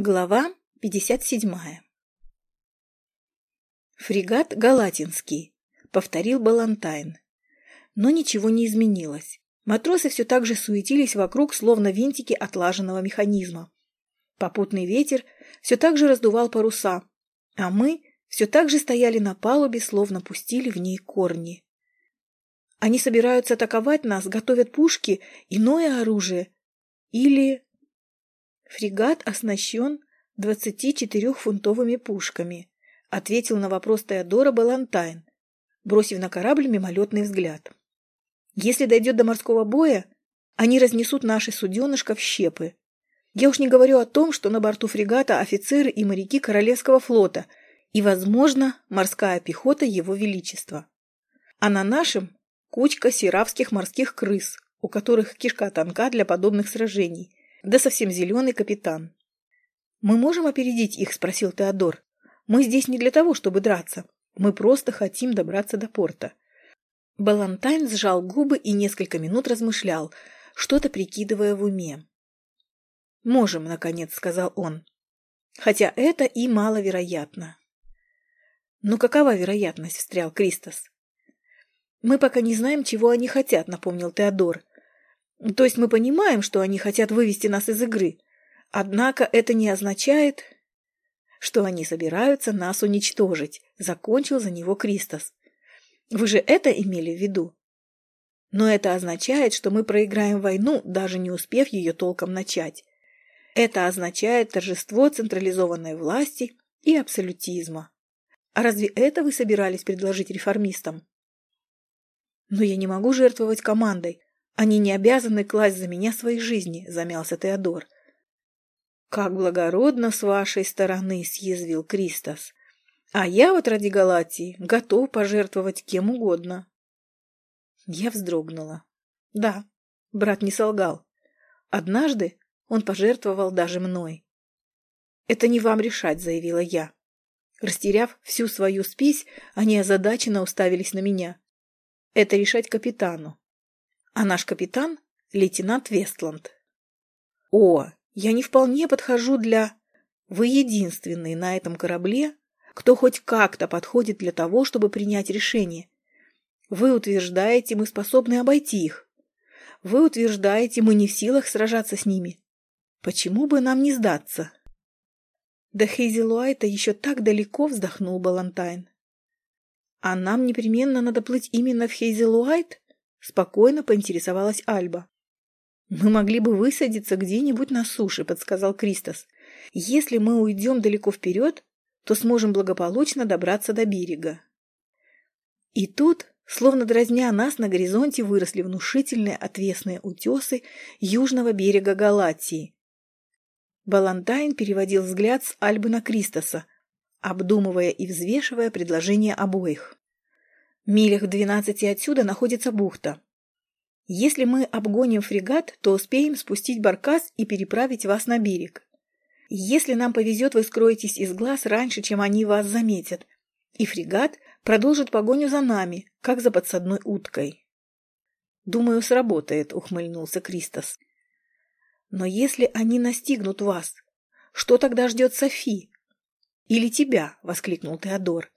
Глава 57 «Фрегат Галатинский», — повторил Балантайн. Но ничего не изменилось. Матросы все так же суетились вокруг, словно винтики отлаженного механизма. Попутный ветер все так же раздувал паруса, а мы все так же стояли на палубе, словно пустили в ней корни. Они собираются атаковать нас, готовят пушки, иное оружие. Или Фрегат оснащен 24-фунтовыми пушками, ответил на вопрос Теодора Балантайн, бросив на корабль мимолетный взгляд. Если дойдет до морского боя, они разнесут наши суденышко в щепы. Я уж не говорю о том, что на борту фрегата офицеры и моряки Королевского флота и, возможно, морская пехота Его Величества. А на нашем кучка сиравских морских крыс, у которых кишка тонка для подобных сражений, да совсем зеленый капитан. «Мы можем опередить их?» – спросил Теодор. «Мы здесь не для того, чтобы драться. Мы просто хотим добраться до порта». Балантайн сжал губы и несколько минут размышлял, что-то прикидывая в уме. «Можем», — наконец сказал он. «Хотя это и маловероятно». «Но какова вероятность?» — встрял Кристос. «Мы пока не знаем, чего они хотят», — напомнил Теодор. То есть мы понимаем, что они хотят вывести нас из игры. Однако это не означает, что они собираются нас уничтожить, закончил за него Кристос. Вы же это имели в виду? Но это означает, что мы проиграем войну, даже не успев ее толком начать. Это означает торжество централизованной власти и абсолютизма. А разве это вы собирались предложить реформистам? Но я не могу жертвовать командой, они не обязаны класть за меня свои жизни, замялся Теодор. Как благородно с вашей стороны, съязвил Кристос. А я вот ради Галатии готов пожертвовать кем угодно. Я вздрогнула. Да, брат не солгал. Однажды он пожертвовал даже мной. «Это не вам решать», — заявила я. Растеряв всю свою спесь, они озадаченно уставились на меня. «Это решать капитану а наш капитан — лейтенант Вестланд. О, я не вполне подхожу для... Вы единственный на этом корабле, кто хоть как-то подходит для того, чтобы принять решение. Вы утверждаете, мы способны обойти их. Вы утверждаете, мы не в силах сражаться с ними. Почему бы нам не сдаться? До Хейзелуайта еще так далеко вздохнул Балантайн. А нам непременно надо плыть именно в Хейзелуайт? Спокойно поинтересовалась Альба. «Мы могли бы высадиться где-нибудь на суше», — подсказал Кристос. «Если мы уйдем далеко вперед, то сможем благополучно добраться до берега». И тут, словно дразня нас, на горизонте выросли внушительные отвесные утесы южного берега Галатии. Балантайн переводил взгляд с Альбы на Кристоса, обдумывая и взвешивая предложения обоих милях в двенадцати отсюда находится бухта. Если мы обгоним фрегат, то успеем спустить баркас и переправить вас на берег. Если нам повезет, вы скроетесь из глаз раньше, чем они вас заметят, и фрегат продолжит погоню за нами, как за подсадной уткой. «Думаю, сработает», — ухмыльнулся Кристос. «Но если они настигнут вас, что тогда ждет Софи?» «Или тебя?» — воскликнул Теодор.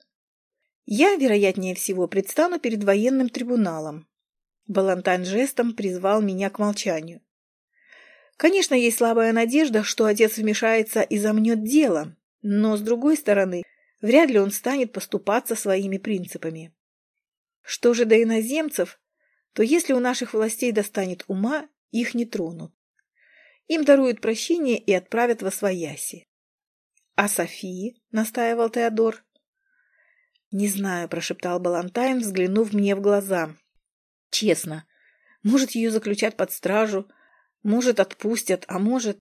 Я, вероятнее всего, предстану перед военным трибуналом. Балантайн жестом призвал меня к молчанию. Конечно, есть слабая надежда, что отец вмешается и замнет дело, но, с другой стороны, вряд ли он станет поступаться своими принципами. Что же до иноземцев, то если у наших властей достанет ума, их не тронут. Им даруют прощение и отправят во свояси. — А Софии? — настаивал Теодор. «Не знаю», — прошептал Балантайн, взглянув мне в глаза. «Честно. Может, ее заключат под стражу, может, отпустят, а может...»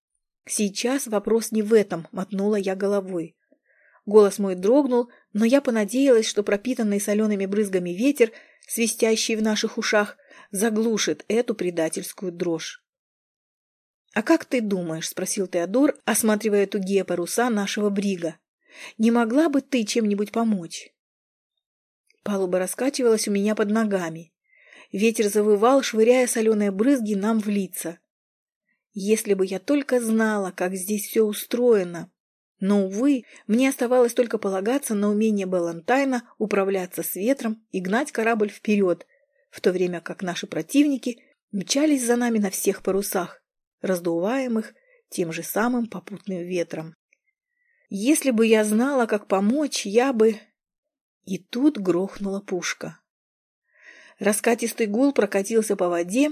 «Сейчас вопрос не в этом», — мотнула я головой. Голос мой дрогнул, но я понадеялась, что пропитанный солеными брызгами ветер, свистящий в наших ушах, заглушит эту предательскую дрожь. «А как ты думаешь?» — спросил Теодор, осматривая тугие паруса нашего брига. «Не могла бы ты чем-нибудь помочь?» Палуба раскачивалась у меня под ногами. Ветер завывал, швыряя соленые брызги нам в лица. Если бы я только знала, как здесь все устроено. Но, увы, мне оставалось только полагаться на умение Балантайна управляться с ветром и гнать корабль вперед, в то время как наши противники мчались за нами на всех парусах, раздуваемых тем же самым попутным ветром. Если бы я знала, как помочь, я бы... И тут грохнула пушка. Раскатистый гул прокатился по воде,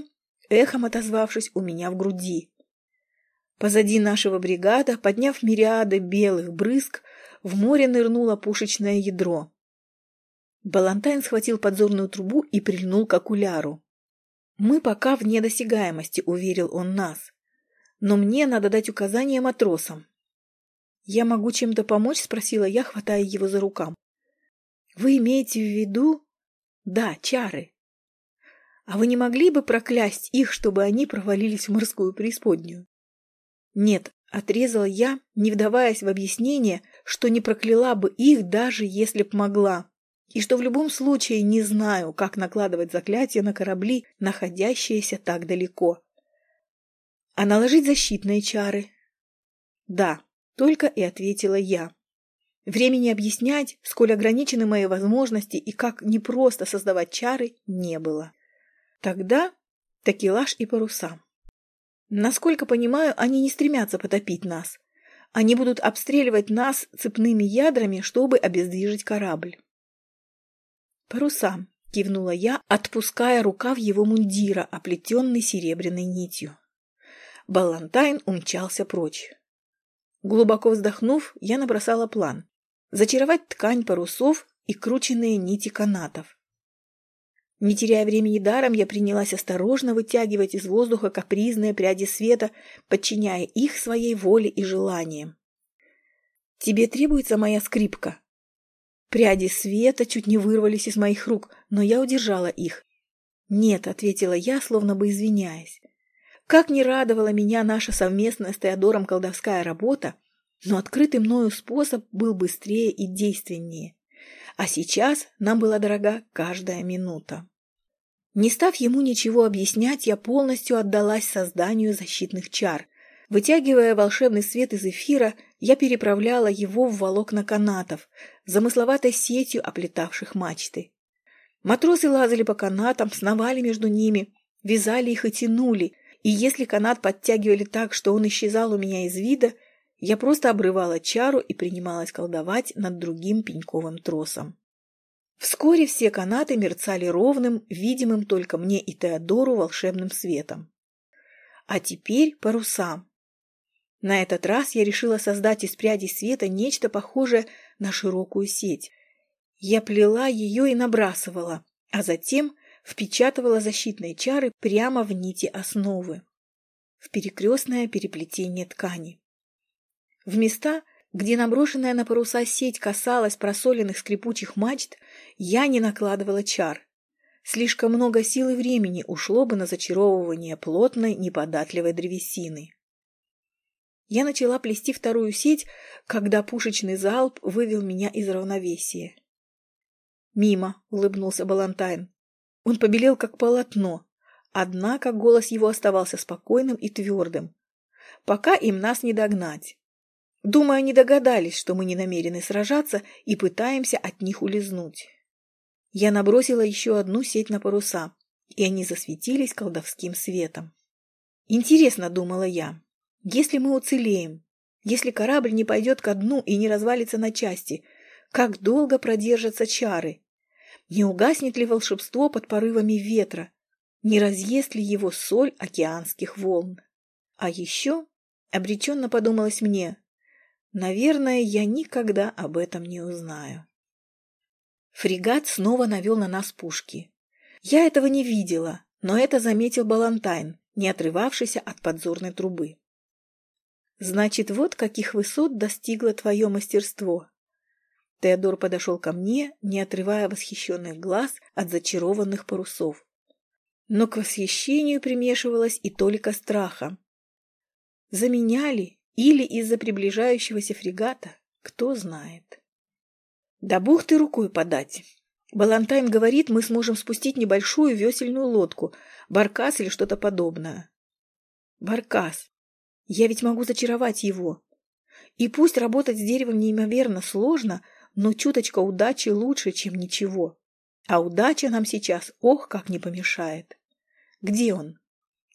эхом отозвавшись у меня в груди. Позади нашего бригада, подняв мириады белых брызг, в море нырнуло пушечное ядро. Балантайн схватил подзорную трубу и прильнул к окуляру. «Мы пока в недосягаемости», — уверил он нас. «Но мне надо дать указания матросам». «Я могу чем-то помочь?» — спросила я, хватая его за рукам. «Вы имеете в виду?» «Да, чары». «А вы не могли бы проклясть их, чтобы они провалились в морскую преисподнюю?» «Нет», — отрезала я, не вдаваясь в объяснение, что не прокляла бы их, даже если б могла и что в любом случае не знаю, как накладывать заклятия на корабли, находящиеся так далеко. А наложить защитные чары? Да, только и ответила я. Времени объяснять, сколь ограничены мои возможности и как непросто создавать чары, не было. Тогда такелаж и паруса. Насколько понимаю, они не стремятся потопить нас. Они будут обстреливать нас цепными ядрами, чтобы обездвижить корабль. «Паруса», — кивнула я, отпуская рукав его мундира, оплетенный серебряной нитью. Балантайн умчался прочь. Глубоко вздохнув, я набросала план. Зачаровать ткань парусов и крученные нити канатов. Не теряя времени даром, я принялась осторожно вытягивать из воздуха капризные пряди света, подчиняя их своей воле и желаниям. «Тебе требуется моя скрипка?» Пряди света чуть не вырвались из моих рук, но я удержала их. «Нет», — ответила я, словно бы извиняясь. Как не радовала меня наша совместная с Теодором колдовская работа, но открытый мною способ был быстрее и действеннее. А сейчас нам была дорога каждая минута. Не став ему ничего объяснять, я полностью отдалась созданию защитных чар. Вытягивая волшебный свет из эфира, я переправляла его в волокна канатов, замысловатой сетью оплетавших мачты. Матросы лазали по канатам, сновали между ними, вязали их и тянули, и если канат подтягивали так, что он исчезал у меня из вида, я просто обрывала чару и принималась колдовать над другим пеньковым тросом. Вскоре все канаты мерцали ровным, видимым только мне и Теодору волшебным светом. А теперь паруса. На этот раз я решила создать из прядей света нечто похожее на широкую сеть. Я плела ее и набрасывала, а затем впечатывала защитные чары прямо в нити основы, в перекрестное переплетение ткани. В места, где наброшенная на паруса сеть касалась просоленных скрипучих мачт, я не накладывала чар. Слишком много сил и времени ушло бы на зачаровывание плотной, неподатливой древесины. Я начала плести вторую сеть, когда пушечный залп вывел меня из равновесия. «Мимо», — улыбнулся Балантайн. Он побелел, как полотно, однако голос его оставался спокойным и твердым. «Пока им нас не догнать. Думаю, они догадались, что мы не намерены сражаться и пытаемся от них улизнуть». Я набросила еще одну сеть на паруса, и они засветились колдовским светом. «Интересно», — думала я, если мы уцелеем, если корабль не пойдет ко дну и не развалится на части, как долго продержатся чары? Не угаснет ли волшебство под порывами ветра? Не разъест ли его соль океанских волн? А еще, обреченно подумалось мне, наверное, я никогда об этом не узнаю. Фрегат снова навел на нас пушки. Я этого не видела, но это заметил Балантайн, не отрывавшийся от подзорной трубы. Значит, вот каких высот достигло твое мастерство. Теодор подошел ко мне, не отрывая восхищенных глаз от зачарованных парусов. Но к восхищению примешивалась и толика страха. Заменяли или из-за приближающегося фрегата, кто знает. Да бог ты рукой подать. Балантайн говорит, мы сможем спустить небольшую весельную лодку, баркас или что-то подобное. Баркас. Я ведь могу зачаровать его. И пусть работать с деревом неимоверно сложно, но чуточка удачи лучше, чем ничего. А удача нам сейчас, ох, как не помешает. Где он?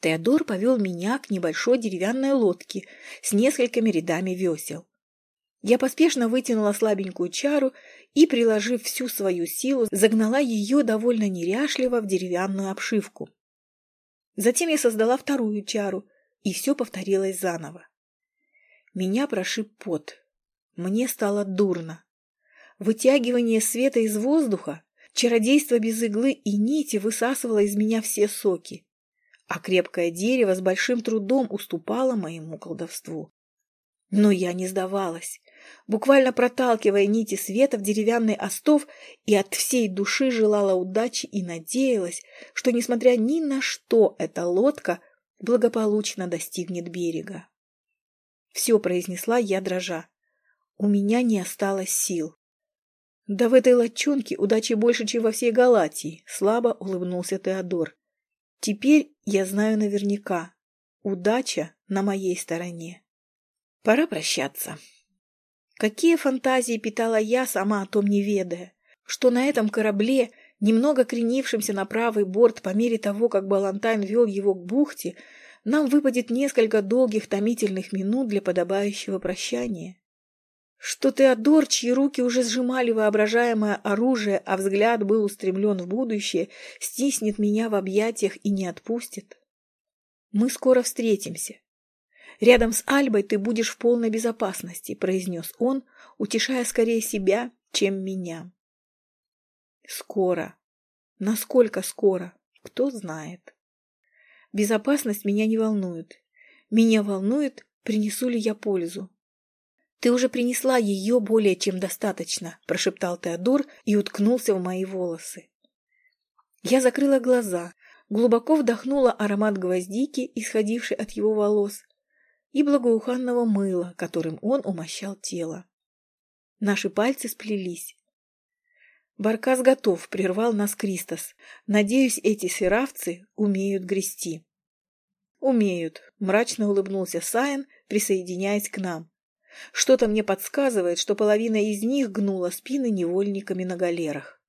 Теодор повел меня к небольшой деревянной лодке с несколькими рядами весел. Я поспешно вытянула слабенькую чару и, приложив всю свою силу, загнала ее довольно неряшливо в деревянную обшивку. Затем я создала вторую чару, и все повторилось заново. Меня прошиб пот. Мне стало дурно. Вытягивание света из воздуха, чародейство без иглы и нити высасывало из меня все соки, а крепкое дерево с большим трудом уступало моему колдовству. Но я не сдавалась, буквально проталкивая нити света в деревянный остов и от всей души желала удачи и надеялась, что, несмотря ни на что, эта лодка благополучно достигнет берега. Все произнесла я дрожа. У меня не осталось сил. Да в этой лодчонке удачи больше, чем во всей Галатии, слабо улыбнулся Теодор. Теперь я знаю наверняка. Удача на моей стороне. Пора прощаться. Какие фантазии питала я, сама о том не ведая, что на этом корабле, немного кренившемся на правый борт по мере того, как Балантайн вел его к бухте, нам выпадет несколько долгих томительных минут для подобающего прощания. Что Теодор, чьи руки уже сжимали воображаемое оружие, а взгляд был устремлен в будущее, стиснет меня в объятиях и не отпустит. Мы скоро встретимся. Рядом с Альбой ты будешь в полной безопасности, произнес он, утешая скорее себя, чем меня. Скоро. Насколько скоро? Кто знает. Безопасность меня не волнует. Меня волнует, принесу ли я пользу. «Ты уже принесла ее более чем достаточно», – прошептал Теодор и уткнулся в мои волосы. Я закрыла глаза, глубоко вдохнула аромат гвоздики, исходивший от его волос, и благоуханного мыла, которым он умощал тело. Наши пальцы сплелись. Баркас готов, прервал нас Кристос. Надеюсь, эти серавцы умеют грести. Умеют, мрачно улыбнулся Саин, присоединяясь к нам. Что-то мне подсказывает, что половина из них гнула спины невольниками на галерах.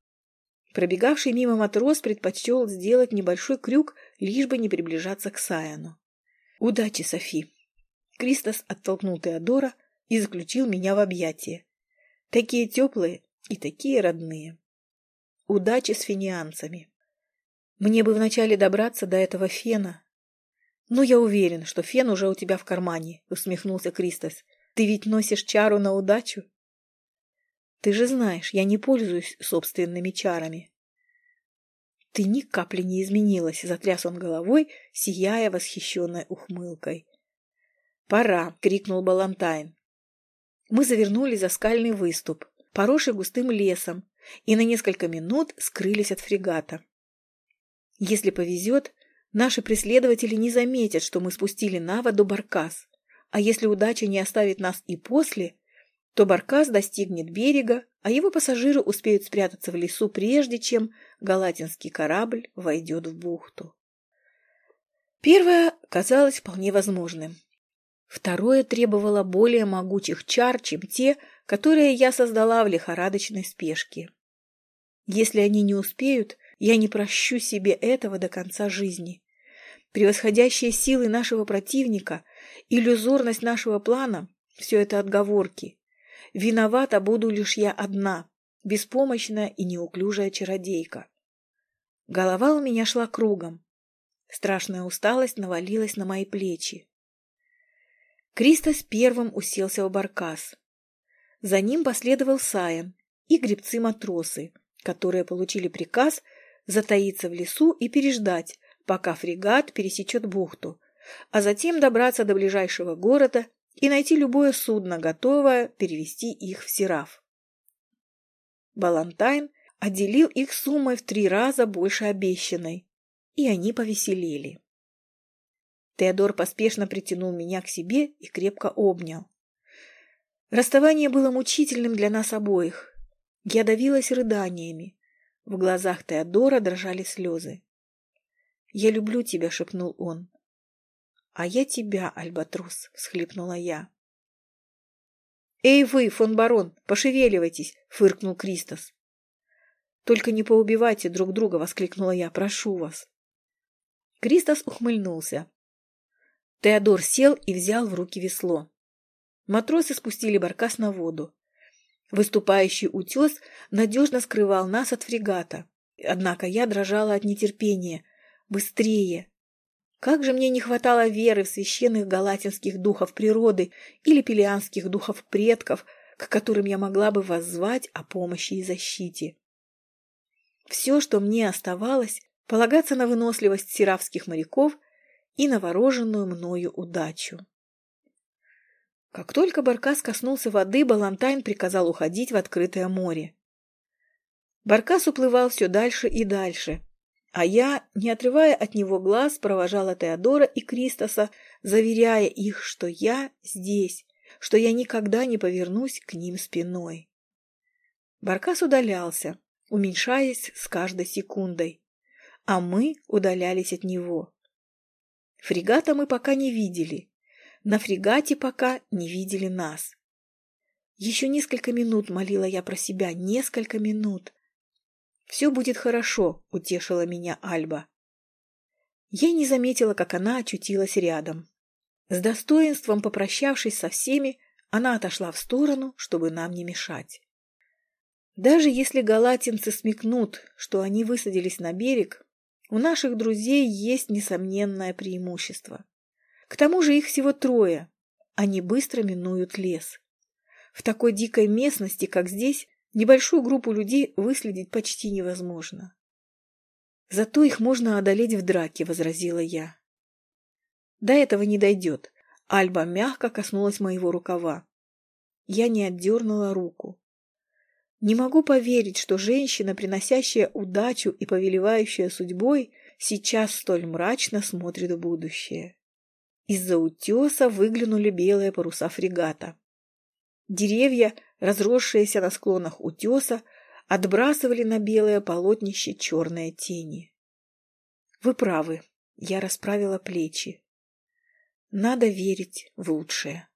Пробегавший мимо матрос предпочел сделать небольшой крюк, лишь бы не приближаться к Саяну. «Удачи, Софи!» Кристос оттолкнул Теодора и заключил меня в объятия. Такие теплые и такие родные. Удачи с финианцами. Мне бы вначале добраться до этого фена. Ну, я уверен, что фен уже у тебя в кармане, усмехнулся Кристос. Ты ведь носишь чару на удачу? Ты же знаешь, я не пользуюсь собственными чарами. Ты ни капли не изменилась, затряс он головой, сияя восхищенной ухмылкой. «Пора!» — крикнул Балантайн. Мы завернули за скальный выступ, поросший густым лесом, и на несколько минут скрылись от фрегата. Если повезет, наши преследователи не заметят, что мы спустили на воду баркас, а если удача не оставит нас и после, то баркас достигнет берега, а его пассажиры успеют спрятаться в лесу прежде, чем галатинский корабль войдет в бухту. Первое казалось вполне возможным. Второе требовало более могучих чар, чем те, которые я создала в лихорадочной спешке. Если они не успеют, я не прощу себе этого до конца жизни. Превосходящие силы нашего противника, иллюзорность нашего плана – все это отговорки. Виновата буду лишь я одна, беспомощная и неуклюжая чародейка. Голова у меня шла кругом. Страшная усталость навалилась на мои плечи. Кристос первым уселся в баркас. За ним последовал Саян и гребцы-матросы, которые получили приказ затаиться в лесу и переждать, пока фрегат пересечет бухту, а затем добраться до ближайшего города и найти любое судно, готовое перевести их в Сераф. Балантайн отделил их суммой в три раза больше обещанной, и они повеселели. Теодор поспешно притянул меня к себе и крепко обнял. Расставание было мучительным для нас обоих. Я давилась рыданиями. В глазах Теодора дрожали слезы. «Я люблю тебя», — шепнул он. «А я тебя, Альбатрос!» — всхлипнула я. «Эй вы, фон барон, пошевеливайтесь!» — фыркнул Кристос. «Только не поубивайте друг друга!» — воскликнула я. «Прошу вас!» Кристос ухмыльнулся. Теодор сел и взял в руки весло. Матросы спустили баркас на воду. Выступающий утес надежно скрывал нас от фрегата. Однако я дрожала от нетерпения. Быстрее! Как же мне не хватало веры в священных галатинских духов природы или пелианских духов предков, к которым я могла бы воззвать о помощи и защите. Все, что мне оставалось, полагаться на выносливость сиравских моряков и на вооруженную мною удачу. Как только Баркас коснулся воды, Балантайн приказал уходить в открытое море. Баркас уплывал все дальше и дальше, а я, не отрывая от него глаз, провожала Теодора и Кристоса, заверяя их, что я здесь, что я никогда не повернусь к ним спиной. Баркас удалялся, уменьшаясь с каждой секундой, а мы удалялись от него. Фрегата мы пока не видели, на фрегате пока не видели нас. Еще несколько минут молила я про себя, несколько минут. «Все будет хорошо», — утешила меня Альба. Я не заметила, как она очутилась рядом. С достоинством попрощавшись со всеми, она отошла в сторону, чтобы нам не мешать. Даже если галатинцы смекнут, что они высадились на берег, у наших друзей есть несомненное преимущество. К тому же их всего трое. Они быстро минуют лес. В такой дикой местности, как здесь, небольшую группу людей выследить почти невозможно. Зато их можно одолеть в драке, возразила я. До этого не дойдет. Альба мягко коснулась моего рукава. Я не отдернула руку. Не могу поверить, что женщина, приносящая удачу и повелевающая судьбой, сейчас столь мрачно смотрит в будущее. Из-за утеса выглянули белые паруса фрегата. Деревья, разросшиеся на склонах утеса, отбрасывали на белое полотнище черные тени. Вы правы, я расправила плечи. Надо верить в лучшее.